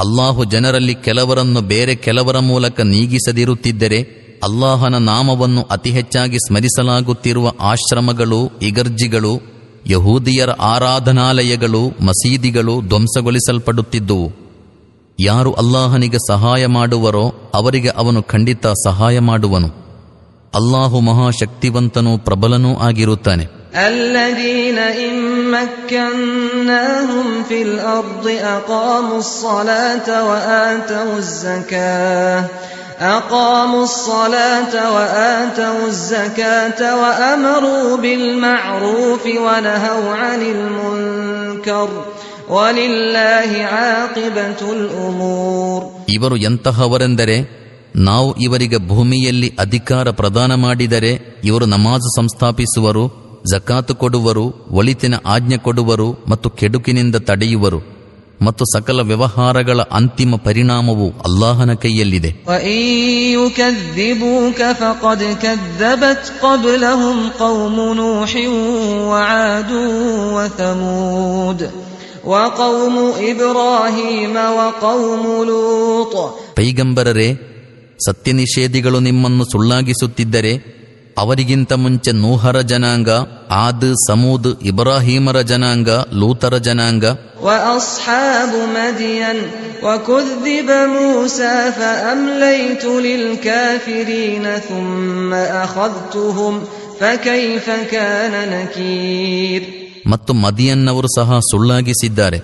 ಅಲ್ಲಾಹು ಜನರಲ್ಲಿ ಕೆಲವರನ್ನು ಬೇರೆ ಕೆಲವರ ಮೂಲಕ ನೀಗಿಸದಿರುತ್ತಿದ್ದರೆ ಅಲ್ಲಾಹನ ನಾಮವನ್ನು ಅತಿ ಹೆಚ್ಚಾಗಿ ಸ್ಮರಿಸಲಾಗುತ್ತಿರುವ ಆಶ್ರಮಗಳು, ಇಗರ್ಜಿಗಳು, ಯಹೂದಿಯರ ಆರಾಧನಾಲಯಗಳು, ಮಸೀದಿಗಳು ಧ್ವಂಸಗೊಳಿಸಲ್ಪಡುತ್ತಿದ್ದುವು. ಯಾರು ಅಲ್ಲಾಹನಿಗೆ ಸಹಾಯ ಮಾಡುವರೋ ಅವರಿಗೆ ಅವನು ಖಂಡಿತ ಸಹಾಯ ಮಾಡುವನು. ಅಲ್ಲಾಹು ಮಹಾಶಕ್ತಿವಂತನೂ ಪ್ರಬಲನೂ ಆಗಿರುತ್ತಾನೆ. الذين إن مكناهم في الأرض أقاموا الصلاة وآتوا الزكاة أقاموا الصلاة وآتوا الزكاة وأمروا بالمعروف ونهوا عن المنكر ولله عاقبة الأمور ಇವರು ಎಂತಹವರೆಂದರೆ ನಾವು ಇವರಿಗೆ ಭೂಮಿಯಲ್ಲಿ ಅಧಿಕಾರ ಪ್ರದಾನ ಮಾಡಿದರೆ ಇವರು ನಮಾಜ್ ಸಂಸ್ಥಾಪಿಸುವರು ಜಕಾತು ಕೊಡುವರು ಒಳಿತಿನ ಆಜ್ಞೆ ಕೊಡುವರು ಮತ್ತು ಕೆಡುಕಿನಿಂದ ತಡೆಯುವರು. ಮತ್ತು ಸಕಲ ವ್ಯವಹಾರಗಳ ಅಂತಿಮ ಪರಿಣಾಮವು ಅಲ್ಲಾಹನ ಕೈಯಲ್ಲಿದೆ. ಪೈಗಂಬರರೆ ಸತ್ಯ ನಿಷೇಧಿಗಳು ನಿಮ್ಮನ್ನು ಸುಳ್ಳಾಗಿಸುತ್ತಿದ್ದರೆ ಅವರಿಗಿಂತ ಮುಂಚೆ ನೂಹರ ಜನಾಂಗ ಆದ್ ಸಮೂದ್ ಇಬ್ರಾಹಿಮರ ಜನಾಂಗ ಲೂತರ ಜನಾಂಗ. ಮತ್ತು ಮದಿಯನ್ ಮದಿಯನ್ನವರು ಸಹ ಸುಳ್ಳಾಗಿಸಿದ್ದಾರೆ.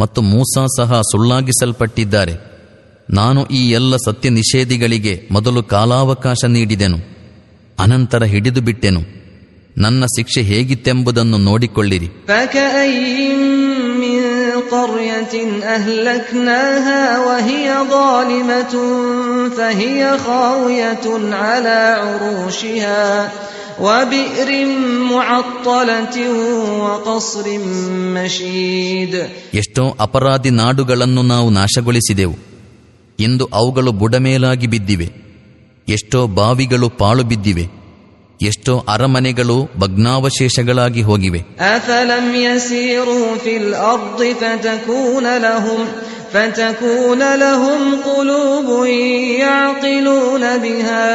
ಮತ್ತು ಮೂಸಾ ಸಹ ಸುಳ್ಳಾಗಿಸಲ್ಪಟ್ಟಿದ್ದಾರೆ. ನಾನು ಈ ಎಲ್ಲ ಸತ್ಯ ನಿಷೇಧಿಗಳಿಗೆ ಮೊದಲು ಕಾಲಾವಕಾಶ ನೀಡಿದೆನು. ಅನಂತರ ಹಿಡಿದು ಬಿಟ್ಟೆನು. ನನ್ನ ಶಿಕ್ಷೆ ಹೇಗಿತ್ತೆಂಬುದನ್ನು ನೋಡಿಕೊಳ್ಳಿರಿ. ಎಷ್ಟೋ ಅಪರಾಧಿ ನಾಡುಗಳನ್ನು ನಾವು ನಾಶಗೊಳಿಸಿದೆವು. ಇಂದು ಅವುಗಳು ಬುಡಮೇಲಾಗಿ ಬಿದ್ದಿವೆ. ಎಷ್ಟೋ ಬಾವಿಗಳು ಪಾಳು ಬಿದ್ದಿವೆ ಎಷ್ಟೋ ಅರಮನೆಗಳು ಭಗ್ನಾವಶೇಷಗಳಾಗಿ ಹೋಗಿವೆ أفلم يسيروا في الأرض فتكون لهم فتكون لهم قلوب يعقلون بها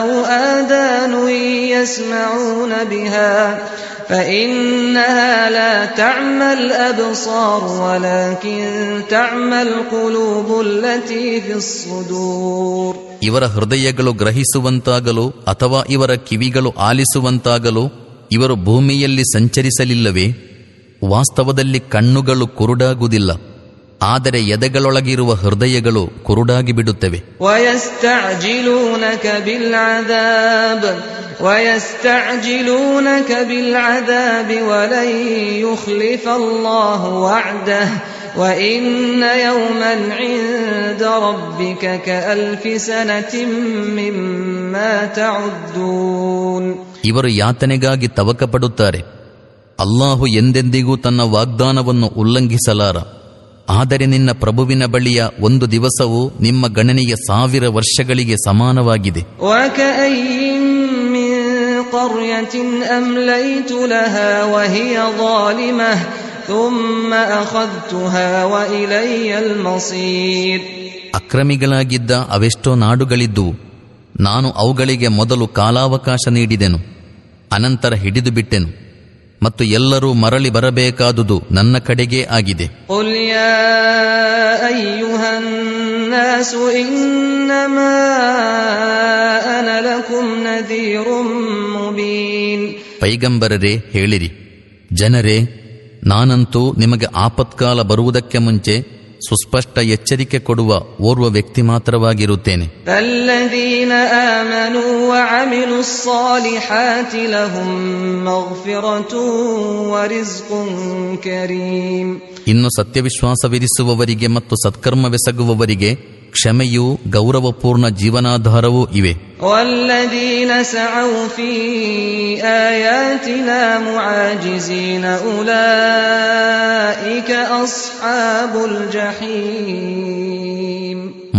أو آذان يسمعون بها فإنها لا تعمى الأبصار ولكن تعمى القلوب التي في الصدور ಇವರ ಹೃದಯಗಳು ಗ್ರಹಿಸುವಂತಾಗಲು ಅಥವಾ ಇವರ ಕಿವಿಗಳು ಆಲಿಸುವಂತಾಗಲು ಇವರು ಭೂಮಿಯಲ್ಲಿ ಸಂಚರಿಸಲಿಲ್ಲವೇ ವಾಸ್ತವದಲ್ಲಿ ಕಣ್ಣುಗಳು ಕುರುಡಾಗುವುದಿಲ್ಲ ಆದರೆ ಎದೆಗಳೊಳಗಿರುವ ಹೃದಯಗಳು ಕುರುಡಾಗಿ ಬಿಡುತ್ತವೆ ويستعجلونك بالعذاب ويستعجلونك بالعذاب ولن يخلف الله وعده وإن يوما عند ربك كألف سنة مما تعدون ಇವರು ಯಾತನೆಗಾಗಿ ತವಕ ಪಡುತ್ತಾರೆ ಅಲ್ಲಾಹು ಎಂದೆಂದಿಗೂ ತನ್ನ ವಾಗ್ದಾನವನ್ನು ಉಲ್ಲಂಘಿಸಲಾರ ಆದರೆ ನಿನ್ನ ಪ್ರಭುವಿನ ಬಳಿಯ ಒಂದು ದಿವಸವು ನಿಮ್ಮ ಗಣನೆಯ ಸಾವಿರ ವರ್ಷಗಳಿಗೆ ಸಮಾನವಾಗಿದೆ وكأين من قرية أمليت لها وهي ظالمة ثم أخذتها وإلي المصير ಅಕ್ರಮಿಗಳಾಗಿದ್ದ ಅವೆಷ್ಟೋ ನಾಡುಗಳಿದ್ದುವು ನಾನು ಅವುಗಳಿಗೆ ಮೊದಲು ಕಾಲಾವಕಾಶ ನೀಡಿದೆನು ಅನಂತರ ಹಿಡಿದು ಬಿಟ್ಟೆನು ಮತ್ತು ಎಲ್ಲರೂ ಮರಳಿ ಬರಬೇಕಾದುದು ನನ್ನ ಕಡೆಗೇ ಆಗಿದೆ قل يا أيها الناس إنما أنا لكم نذير مبين ಪೈಗಂಬರರೇ ಹೇಳಿರಿ ಜನರೇ ನಾನಂತೂ ನಿಮಗೆ ಆಪತ್ಕಾಲ ಬರುವುದಕ್ಕೆ ಮುಂಚೆ ಸುಸ್ಪಷ್ಟ ಎಚ್ಚರಿಕೆ ಕೊಡುವ ಓರ್ವ ವ್ಯಕ್ತಿ ಮಾತ್ರವಾಗಿರುತ್ತೇನೆ. ಇನ್ನು ಸತ್ಯವಿಶ್ವಾಸವಿರಿಸುವವರಿಗೆ ಮತ್ತು ಸತ್ಕರ್ಮವೆಸಗುವವರಿಗೆ ಕ್ಷಮೆಯೂ ಗೌರವಪೂರ್ಣ ಜೀವನಾಧಾರವೂ ಇವೆ والذين سعوا في آياتنا معاجزين أولئك أصحاب الجحيم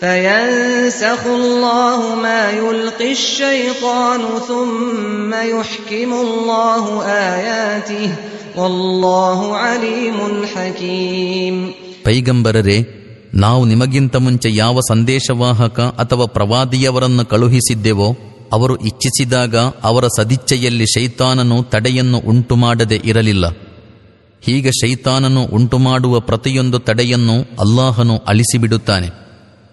فينسخ الله ما يلقي الشيطان ثم يحكم الله آياته والله عليم حكيم ಪೈಗಂಬರರೇ ನಾವು ನಿಮಗಿಂತ ಮುಂಚೆ ಯಾವ ಸಂದೇಶವಾಹಕ ಅಥವಾ ಪ್ರವಾದಿಯವರನ್ನು ಕಳುಹಿಸಿದ್ದೆವೋ ಅವರು ಇಚ್ಛಿಸಿದಾಗ ಅವರ ಸದಿಚ್ಛೆಯಲ್ಲಿ ಶೈತಾನನು ತಡೆಯನ್ನು ಉಂಟುಮಾಡದೆ ಇರಲಿಲ್ಲ ಹೀಗೆ ಶೈತಾನನು ಉಂಟುಮಾಡುವ ಪ್ರತಿಯೊಂದು ತಡೆಯನ್ನು ಅಲ್ಲಾಹನು ಅಳಿಸಿಬಿಡುತ್ತಾನೆ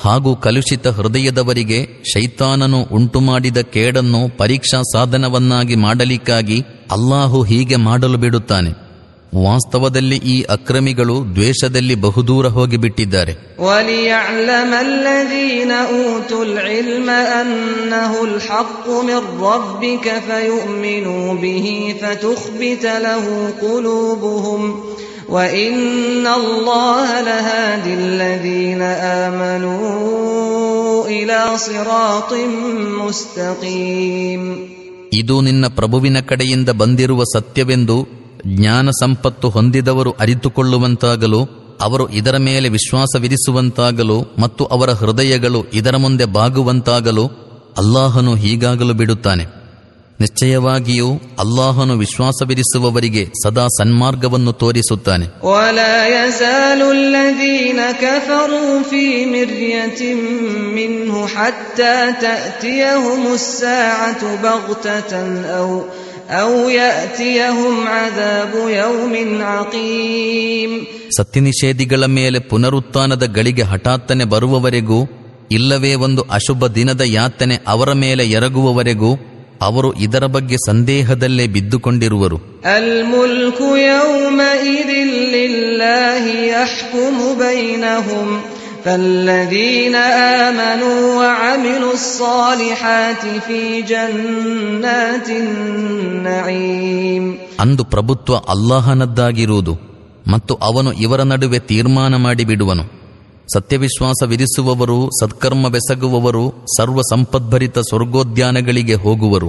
ಹಾಗೂ ಕಲುಷಿತ ಹೃದಯದವರಿಗೆ ಶೈತಾನನು ಉಂಟುಮಾಡಿದ ಕೇಡನ್ನು ಪರೀಕ್ಷಾ ಸಾಧನವನ್ನಾಗಿ ಮಾಡಲಿಕ್ಕಾಗಿ ಅಲ್ಲಾಹು ಹೀಗೆ ಮಾಡಲು ಬಿಡುತ್ತಾನೆ. ವಾಸ್ತವದಲ್ಲಿ ಈ ಅಕ್ರಮಿಗಳು ದ್ವೇಷದಲ್ಲಿ ಬಹುದೂರ ಹೋಗಿಬಿಟ್ಟಿದ್ದಾರೆ. وليعلم الذين أوتوا العلم أنه الحق من ربك فيؤمنوا به فتخبت له قلوبهم وإن الله لهادي الذين آمنوا إلى صراط مستقيم ಇದು ನಿನ್ನ ಪ್ರಭುವಿನ ಕಡೆಯಿಂದ ಬಂದಿರುವ ಸತ್ಯವೆಂದು ಜ್ಞಾನ ಸಂಪತ್ತು ಹೊಂದಿದವರು ಅರಿತುಕೊಳ್ಳುವಂತಾಗಲು ಅವರು ಇದರ ಮೇಲೆ ವಿಶ್ವಾಸವಿರಿಸುವಂತಾಗಲು ಮತ್ತು ಅವರ ಹೃದಯಗಳು ಇದರ ಮುಂದೆ ಬಾಗುವಂತಾಗಲು ಅಲ್ಲಾಹನು ಹೀಗಾಗಲು ಬಿಡುತ್ತಾನೆ ನಿಶ್ಚಯವಾಗಿಯೂ ಅಲ್ಲಾಹನು ವಿಶ್ವಾಸವಿರಿಸುವವರಿಗೆ ಸದಾ ಸನ್ಮಾರ್ಗವನ್ನು ತೋರಿಸುತ್ತಾನೆ. ಸತ್ಯ ನಿಷೇಧಿಗಳ ಮೇಲೆ ಪುನರುತ್ಥಾನದ ಗಳಿಗೆ ಹಠಾತ್ತನೆ ಬರುವವರೆಗೂ ಇಲ್ಲವೇ ಒಂದು ಅಶುಭ ದಿನದ ಯಾತನೆ ಅವರ ಮೇಲೆ ಎರಗುವವರೆಗೂ ಅವರು ಇದರ ಬಗ್ಗೆ ಸಂದೇಹದಲ್ಲೇ ಬಿದ್ದುಕೊಂಡಿರುವರು. ಅಂದು ಪ್ರಭುತ್ವ ಅಲ್ಲಾಹನದ್ದಾಗಿರುವುದು ಮತ್ತು ಅವನು ಇವರ ನಡುವೆ ತೀರ್ಮಾನ ಮಾಡಿಬಿಡುವನು. ಸತ್ಯವಿಶ್ವಾಸವಿರಿಸುವವರು ಸತ್ಕರ್ಮವೆಸಗುವವರು ಸರ್ವ ಸಂಪದ್ಭರಿತ ಸ್ವರ್ಗೋದ್ಯಾನಗಳಿಗೆ ಹೋಗುವರು.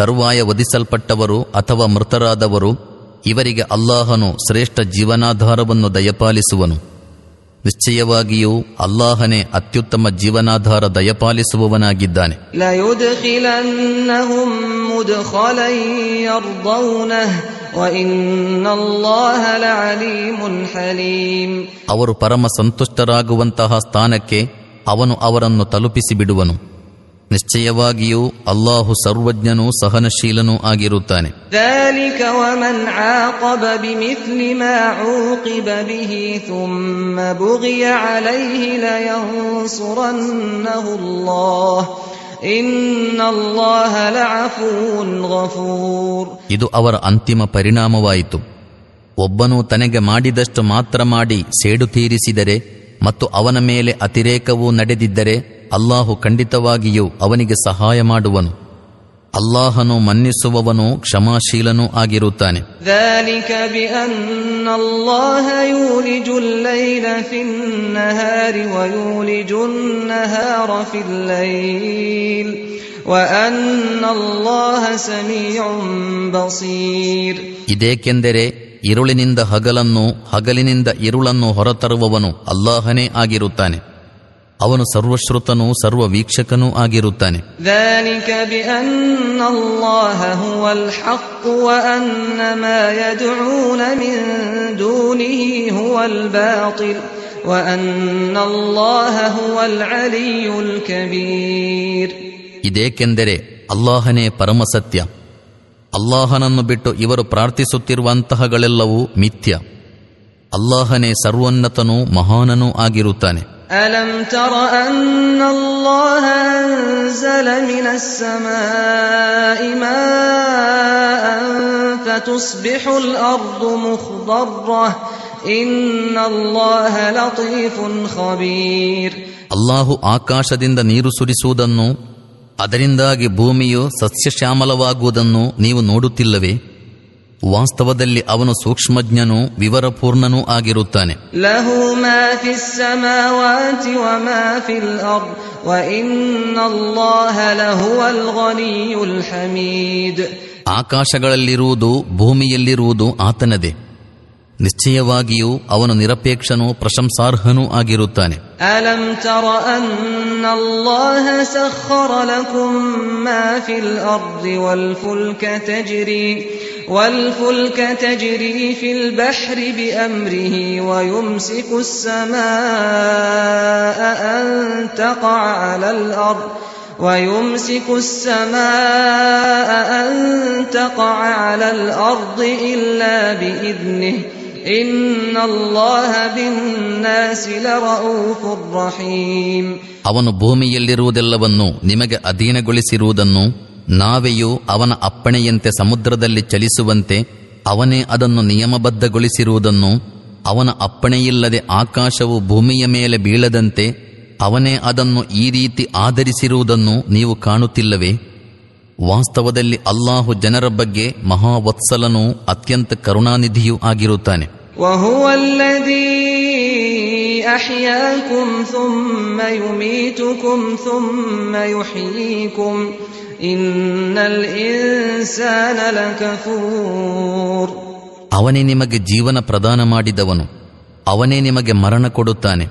ತರುವಾಯ ವಧಿಸಲ್ಪಟ್ಟವರು ಅಥವಾ ಮೃತರಾದವರು ಇವರಿಗೆ ಅಲ್ಲಾಹನು ಶ್ರೇಷ್ಠ ಜೀವನಾಧಾರವನ್ನು ದಯಪಾಲಿಸುವನು. ನಿಶ್ಚಯವಾಗಿಯೂ ಅಲ್ಲಾಹನೇ ಅತ್ಯುತ್ತಮ ಜೀವನಾಧಾರ ದಯಪಾಲಿಸುವವನಾಗಿದ್ದಾನೆ. ಅವರು ಪರಮ ಸಂತುಷ್ಟರಾಗುವಂತಹ ಸ್ಥಾನಕ್ಕೆ ಅವನು ಅವರನ್ನು ತಲುಪಿಸಿ ಬಿಡುವನು ನಿಶ್ಚಯವಾಗಿಯೂ ಅಲ್ಲಾಹು ಸರ್ವಜ್ಞನೂ ಸಹನಶೀಲನೂ ಆಗಿರುತ್ತಾನೆ. ಇದು ಅವರ ಅಂತಿಮ ಪರಿಣಾಮವಾಯಿತು. ಒಬ್ಬನು ತನಗೆ ಮಾಡಿದಷ್ಟು ಮಾತ್ರ ಮಾಡಿ ಸೇಡು ತೀರಿಸಿದರೆ ಮತ್ತು ಅವನ ಮೇಲೆ ಅತಿರೇಕವೂ ನಡೆದಿದ್ದರೆ ಅಲ್ಲಾಹು ಖಂಡಿತವಾಗಿಯೂ ಅವನಿಗೆ ಸಹಾಯ ಮಾಡುವನು. ಅಲ್ಲಾಹನು ಮನ್ನಿಸುವವನು ಕ್ಷಮಾಶೀಲನೂ ಆಗಿರುತ್ತಾನೆ. ಇದೇಕೆಂದರೆ ಇರುಳಿನಿಂದ ಹಗಲನ್ನು ಹಗಲಿನಿಂದ ಇರುಳನ್ನು ಹೊರತರುವವನು ಅಲ್ಲಾಹನೇ ಆಗಿರುತ್ತಾನೆ. ಅವನು ಸರ್ವಶ್ರುತನೂ ಸರ್ವ ವೀಕ್ಷಕನೂ ಆಗಿರುತ್ತಾನೆ ಇದೇಕೆಂದರೆ ಅಲ್ಲಾಹನೇ ಪರಮ ಸತ್ಯ ಅಲ್ಲಾಹನನ್ನು ಬಿಟ್ಟು ಇವರು ಪ್ರಾರ್ಥಿಸುತ್ತಿರುವಂತಹಗಳೆಲ್ಲವೂ ಮಿಥ್ಯ. ಅಲ್ಲಾಹನೇ ಸರ್ವೋನ್ನತನೂ ಮಹಾನನೂ ಆಗಿರುತ್ತಾನೆ. ألم تر أن الله أنزل من السماء ماء فتصبح الأرض مخضرة إن الله لطيف خبير ಅಲ್ಲಾಹು ಆಕಾಶದಿಂದ ನೀರು ಸುರಿಸುವುದನ್ನು ಅದರಿಂದಾಗಿ ಭೂಮಿಯು ಸಸ್ಯಶ್ಯಾಮಲವಾಗುವುದನ್ನು ನೀವು ನೋಡುತ್ತಿಲ್ಲವೇ ವಾಸ್ತವದಲ್ಲಿ ಅವನು ಸೂಕ್ಷ್ಮಜ್ಞನೂ ವಿವರಪೂರ್ಣನೂ ಆಗಿರುತ್ತಾನೆ. ಆಕಾಶಗಳಲ್ಲಿರುವುದು ಭೂಮಿಯಲ್ಲಿರುವುದು ಆತನದೇ. ನಿಶ್ಚಯವಾಗಿಯೂ ಅವನು ನಿರಪೇಕ್ಷನೂ ಪ್ರಶಂಸಾರ್ಹನೂ ಆಗಿರುತ್ತಾನೆ. ಅಲಂ ತರ ಅನ್ನಲ್ಲಾಹ ಸಖರ ಸಖರಲಕುಂ ಮಾ ಫಿಲ್ ವಲ್ ಫುಲ್ಕ والفلك تجري في البحر بأمره ويمسك السماء أن تقع على الأرض ويمسك السماء أن تقع على الأرض إلا بإذنه إن الله بالناس لرؤوف رحيم ಅವನು ಭೂಮಿಯಲ್ಲಿರುವುದೆಲ್ಲವನ್ನೂ ನಿಮಗೆ ಅಧೀನಗೊಳಿಸಿರುವುದನ್ನು ನಾವೆಯು ಅವನ ಅಪ್ಪಣೆಯಂತೆ ಸಮುದ್ರದಲ್ಲಿ ಚಲಿಸುವಂತೆ ಅವನೇ ಅದನ್ನು ನಿಯಮಬದ್ಧಗೊಳಿಸಿರುವುದನ್ನು, ಅವನ ಅಪ್ಪಣೆಯಿಲ್ಲದೆ ಆಕಾಶವು ಭೂಮಿಯ ಮೇಲೆ ಬೀಳದಂತೆ ಅವನೇ ಅದನ್ನು ಈ ರೀತಿ ಆಧರಿಸಿರುವುದನ್ನು ನೀವು ಕಾಣುತ್ತಿಲ್ಲವೇ? ವಾಸ್ತವದಲ್ಲಿ ಅಲ್ಲಾಹು ಜನರ ಬಗ್ಗೆ ಮಹಾವತ್ಸಲನೂ ಅತ್ಯಂತ ಕರುಣಾನಿಧಿಯೂ ಆಗಿರುತ್ತಾನೆ. ಅಹ್ಯಾಕುಂ الذي أحياكم ثم يميتكم ثم يحييكم إن الإنسان لكفور ಅವನೇ ನಿಮಗೆ ಜೀವನ ಪ್ರದಾನ ಮಾಡಿದವನು ಅವನೇ ನಿಮಗೆ ಮರಣ ಕೊಡುತ್ತಾನೆ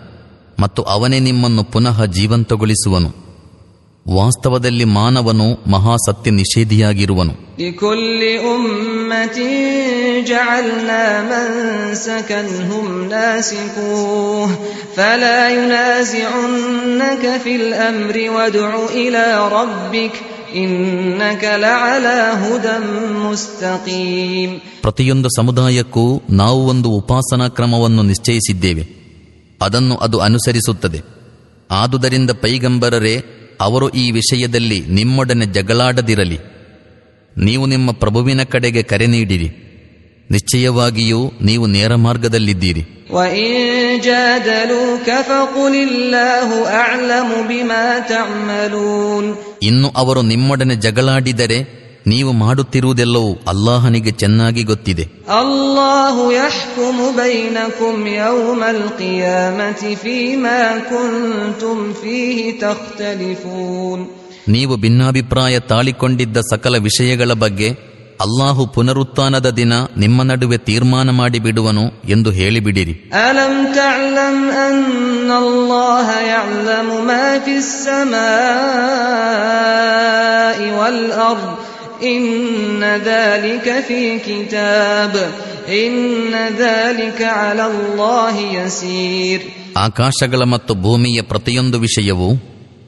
ಮತ್ತು ಅವನೇ ನಿಮ್ಮನ್ನು ಪುನಃ ಜೀವಂತಗೊಳಿಸುವನು ವಾಸ್ತವದಲ್ಲಿ ಮಾನವನು ಮಹಾಸತ್ಯ ನಿಷೇಧಿಯಾಗಿರುವನು لكل أمة جعلنا منسكا هم ناسكوه فلا ينازعنك في الأمر وادع إلى ربك ಪ್ರತಿಯೊಂದು ಸಮುದಾಯಕ್ಕೂ ನಾವು ಒಂದು ಉಪಾಸನಾ ಕ್ರಮವನ್ನು ನಿಶ್ಚಯಿಸಿದ್ದೇವೆ. ಅದನ್ನು ಅದು ಅನುಸರಿಸುತ್ತದೆ. ಆದುದರಿಂದ ಪೈಗಂಬರರೇ, ಅವರು ಈ ವಿಷಯದಲ್ಲಿ ನಿಮ್ಮೊಡನೆ ಜಗಳಾಡದಿರಲಿ. ನೀವು ನಿಮ್ಮ ಪ್ರಭುವಿನ ಕಡೆಗೆ ಕರೆ ನೀಡಿರಿ. ನಿಶ್ಚಯವಾಗಿಯೂ ನೀವು ನೇರ ಮಾರ್ಗದಲ್ಲಿದ್ದೀರಿ. ಇನ್ನು ಅವರು ನಿಮ್ಮೊಡನೆ ಜಗಳಾಡಿದರೆ ನೀವು ಮಾಡುತ್ತಿರುವುದೆಲ್ಲವೂ ಅಲ್ಲಾಹನಿಗೆ ಚೆನ್ನಾಗಿ ಗೊತ್ತಿದೆ. ಅಲ್ಲಾಹು ನೀವು ಭಿನ್ನಾಭಿಪ್ರಾಯ ತಾಳಿಕೊಂಡಿದ್ದ ಸಕಲ ವಿಷಯಗಳ ಬಗ್ಗೆ ಅಲ್ಲಾಹು ಪುನರುತ್ಥಾನದ ದಿನ ನಿಮ್ಮ ನಡುವೆ ತೀರ್ಮಾನ ಮಾಡಿ ಬಿಡುವನು ಎಂದು ಹೇಳಿಬಿಡಿರಿ. ಆಕಾಶಗಳ ಮತ್ತು ಭೂಮಿಯ ಪ್ರತಿಯೊಂದು ವಿಷಯವು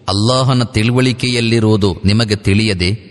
ಅಲ್ಲಾಹನ ತಿಳುವಳಿಕೆಯಲ್ಲಿರುವುದು ನಿಮಗೆ ತಿಳಿಯದೆ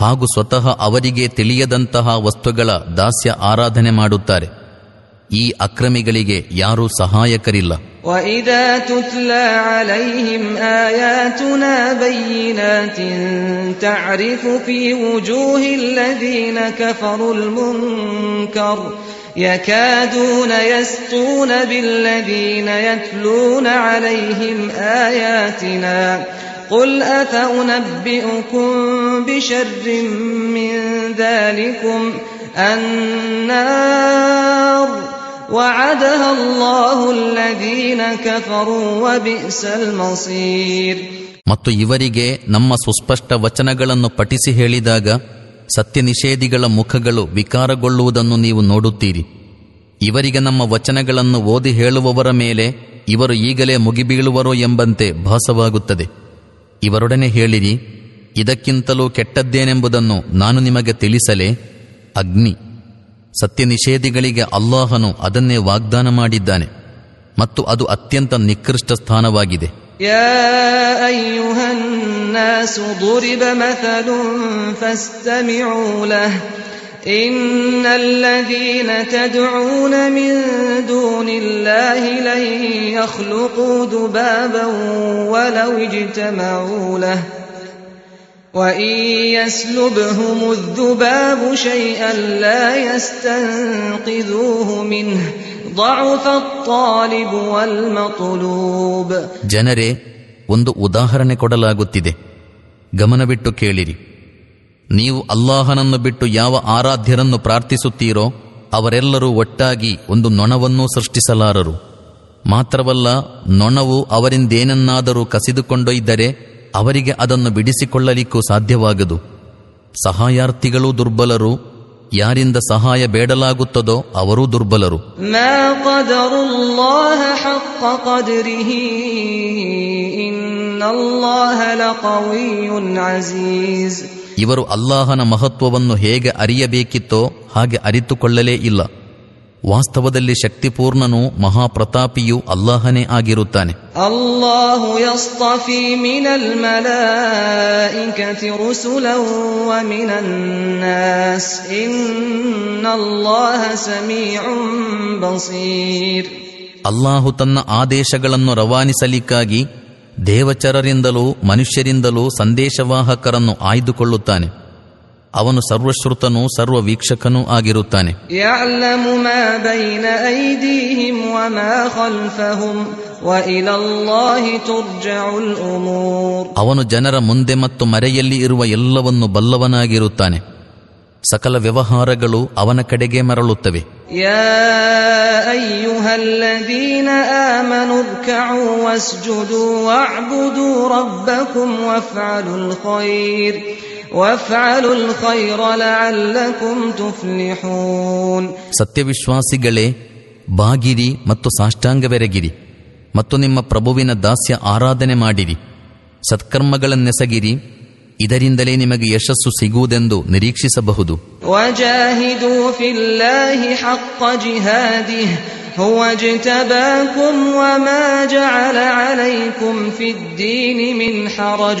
ಹಾಗೂ ಸ್ವತಃ ಅವರಿಗೆ ತಿಳಿಯದಂತಹ ವಸ್ತುಗಳ ದಾಸ್ಯ ಆರಾಧನೆ ಮಾಡುತ್ತಾರೆ ಈ ಅಕ್ರಮಿಗಳಿಗೆ ಯಾರೂ ಸಹಾಯಕರಿಲ್ಲ وإذا تتلى عليهم آياتنا بينات تعرف في وجوه الذين كفروا المنكر يكادون يسطون بالذين يتلون عليهم آياتنا قل أفأنبئكم بشر من ذلكم النار وعدها الله الذين كفروا وبئس المصير ಮತ್ತು ಇವರಿಗೆ ನಮ್ಮ ಸುಸ್ಪಷ್ಟ ವಚನಗಳನ್ನು ಪಠಿಸಿ ಹೇಳಿದಾಗ ಸತ್ಯ ನಿಷೇಧಿಗಳ ಮುಖಗಳು ವಿಕಾರಗೊಳ್ಳುವುದನ್ನು ನೀವು ನೋಡುತ್ತೀರಿ ಇವರಿಗೆ ನಮ್ಮ ವಚನಗಳನ್ನು ಓದಿ ಹೇಳುವವರ ಮೇಲೆ ಇವರು ಈಗಲೇ ಮುಗಿಬೀಳುವರೋ ಎಂಬಂತೆ ಭಾಸವಾಗುತ್ತದೆ ಇವರೊಡನೆ ಹೇಳಿರಿ ಇದಕ್ಕಿಂತಲೂ ಕೆಟ್ಟದ್ದೇನೆಂಬುದನ್ನು ನಾನು ನಿಮಗೆ ತಿಳಿಸಲೇ ಅಗ್ನಿ ಸತ್ಯ ನಿಷೇಧಿಗಳಿಗೆ ಅಲ್ಲಾಹನು ಅದನ್ನೇ ವಾಗ್ದಾನ ಮಾಡಿದ್ದಾನೆ ಮತ್ತು ಅದು ಅತ್ಯಂತ ನಿಕೃಷ್ಟ ಸ್ಥಾನವಾಗಿದೆ يا أيها الناس ضرب مثل فاستمعوا له إن الذين تدعون من دون الله لن يخلقوا ذبابا ولو اجتمعوا له وإن يسلبهم الذباب شيئا لا يستنقذوه منه ضعف الطالب والمطلوب ಜನರೇ ಒಂದು ಉದಾಹರಣೆ ಕೊಡಲಾಗುತ್ತಿದೆ ಗಮನವಿಟ್ಟು ಕೇಳಿರಿ ನೀವು ಅಲ್ಲಾಹನನ್ನು ಬಿಟ್ಟು ಯಾವ ಆರಾಧ್ಯರನ್ನು ಪ್ರಾರ್ಥಿಸುತ್ತೀರೋ ಅವರೆಲ್ಲರೂ ಒಟ್ಟಾಗಿ ಒಂದು ನೊಣವನ್ನೂ ಸೃಷ್ಟಿಸಲಾರರು. ಮಾತ್ರವಲ್ಲ, ನೊಣವು ಅವರಿಂದೇನನ್ನಾದರೂ ಕಸಿದುಕೊಂಡೊಯ್ದರೆ ಅವರಿಗೆ ಅದನ್ನು ಬಿಡಿಸಿಕೊಳ್ಳಲಿಕ್ಕೂ ಸಾಧ್ಯವಾಗದು. ಸಹಾಯಾರ್ಥಿಗಳೂ ದುರ್ಬಲರು, ಯಾರಿಂದ ಸಹಾಯ ಬೇಡಲಾಗುತ್ತದೋ ಅವರೂ ದುರ್ಬಲರು. ما ಇವರು ಅಲ್ಲಾಹನ ಮಹತ್ವವನ್ನು ಹೇಗೆ ಅರಿಯಬೇಕಿತ್ತೋ ಹಾಗೆ ಅರಿತುಕೊಳ್ಳಲೇ ಇಲ್ಲ. ವಾಸ್ತವದಲ್ಲಿ ಶಕ್ತಿಪೂರ್ಣನು ಮಹಾಪ್ರತಾಪಿಯು ಅಲ್ಲಾಹನೇ ಆಗಿರುತ್ತಾನೆ. ಅಲ್ಲಾಹು ತನ್ನ ಆದೇಶಗಳನ್ನು ರವಾನಿಸಲಿಕ್ಕಾಗಿ ದೇವಚರರಿಂದಲೂ ಮನುಷ್ಯರಿಂದಲೂ ಸಂದೇಶವಾಹಕರನ್ನು ಆಯ್ದುಕೊಳ್ಳುತ್ತಾನೆ. ಅವನು ಸರ್ವಶ್ರುತನೂ ಸರ್ವ ವೀಕ್ಷಕನೂ ಆಗಿರುತ್ತಾನೆ ಅವನು ಜನರ ಮುಂದೆ ಮತ್ತು ಮರೆಯಲ್ಲಿ ಇರುವ ಎಲ್ಲವನ್ನು ಬಲ್ಲವನಾಗಿರುತ್ತಾನೆ. ಸಕಲ ವ್ಯವಹಾರಗಳು ಅವನ ಕಡೆಗೆ ಮರಳುತ್ತವೆ. ಸತ್ಯವಿಶ್ವಾಸಿಗಳೇ ಬಾಗಿರಿ ಮತ್ತು ಸಾಷ್ಟಾಂಗವೆರಗಿರಿ ಮತ್ತು ನಿಮ್ಮ ಪ್ರಭುವಿನ ದಾಸ್ಯ ಆರಾಧನೆ ಮಾಡಿರಿ. ಸತ್ಕರ್ಮಗಳನ್ನೆಸಗಿರಿ. ಇದರಿಂದಲೇ ನಿಮಗೆ ಯಶಸ್ಸು ಸಿಗುವುದೆಂದು ನಿರೀಕ್ಷಿಸಬಹುದು وجاهدوا في الله حق جهاده هو اجتباكم وما جعل عليكم في الدين من حرج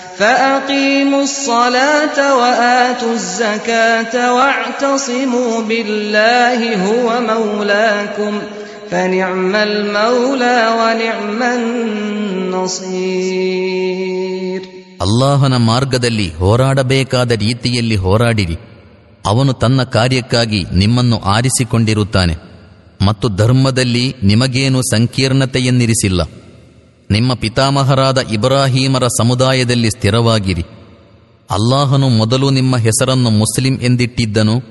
فأقيموا الصلاة وآتوا الزكاة واعتصموا بالله هو مولاكم فنعم المولى ونعم النصير ಅಲ್ಲಾಹನ ಮಾರ್ಗದಲ್ಲಿ ಹೋರಾಡಬೇಕಾದ ರೀತಿಯಲ್ಲಿ ಹೋರಾಡಿರಿ ಅವನು ತನ್ನ ಕಾರ್ಯಕ್ಕಾಗಿ ನಿಮ್ಮನ್ನು ಆರಿಸಿಕೊಂಡಿರುತ್ತಾನೆ ಮತ್ತು ಧರ್ಮದಲ್ಲಿ ನಿಮಗೇನು ಸಂಕೀರ್ಣತೆಯನ್ನಿರಿಸಿಲ್ಲ ನಿಮ್ಮ ಪಿತಾಮಹರಾದ ಇಬ್ರಾಹೀಮರ ಸಮುದಾಯದಲ್ಲಿ ಸ್ಥಿರವಾಗಿರಿ. ಅಲ್ಲಾಹನು ಮೊದಲು ನಿಮ್ಮ ಹೆಸರನ್ನು ಮುಸ್ಲಿಂ ಎಂದಿಟ್ಟಿದ್ದನು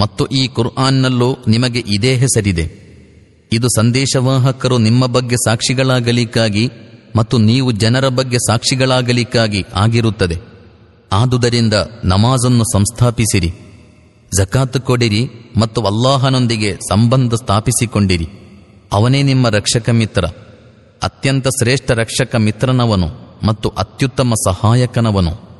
ಮತ್ತು ಈ ಕುರ್ಆನ್ನಲ್ಲೂ ನಿಮಗೆ ಇದೇ ಹೆಸರಿದೆ. ಇದು ಸಂದೇಶವಾಹಕರು ನಿಮ್ಮ ಬಗ್ಗೆ ಸಾಕ್ಷಿಗಳಾಗಲಿಕ್ಕಾಗಿ ಮತ್ತು ನೀವು ಜನರ ಬಗ್ಗೆ ಸಾಕ್ಷಿಗಳಾಗಲಿಕ್ಕಾಗಿ ಆಗಿರುತ್ತದೆ. ಆದುದರಿಂದ ನಮಾಜನ್ನು ಸಂಸ್ಥಾಪಿಸಿರಿ. ಜಕಾತ್ ಕೊಡಿರಿ ಮತ್ತು ಅಲ್ಲಾಹನೊಂದಿಗೆ ಸಂಬಂಧ ಸ್ಥಾಪಿಸಿಕೊಂಡಿರಿ. ಅವನೇ ನಿಮ್ಮ ರಕ್ಷಕ ಮಿತ್ರ. ಅತ್ಯಂತ ಶ್ರೇಷ್ಠ ರಕ್ಷಕ ಮಿತ್ರನವನು ಮತ್ತು ಅತ್ಯುತ್ತಮ ಸಹಾಯಕನವನು.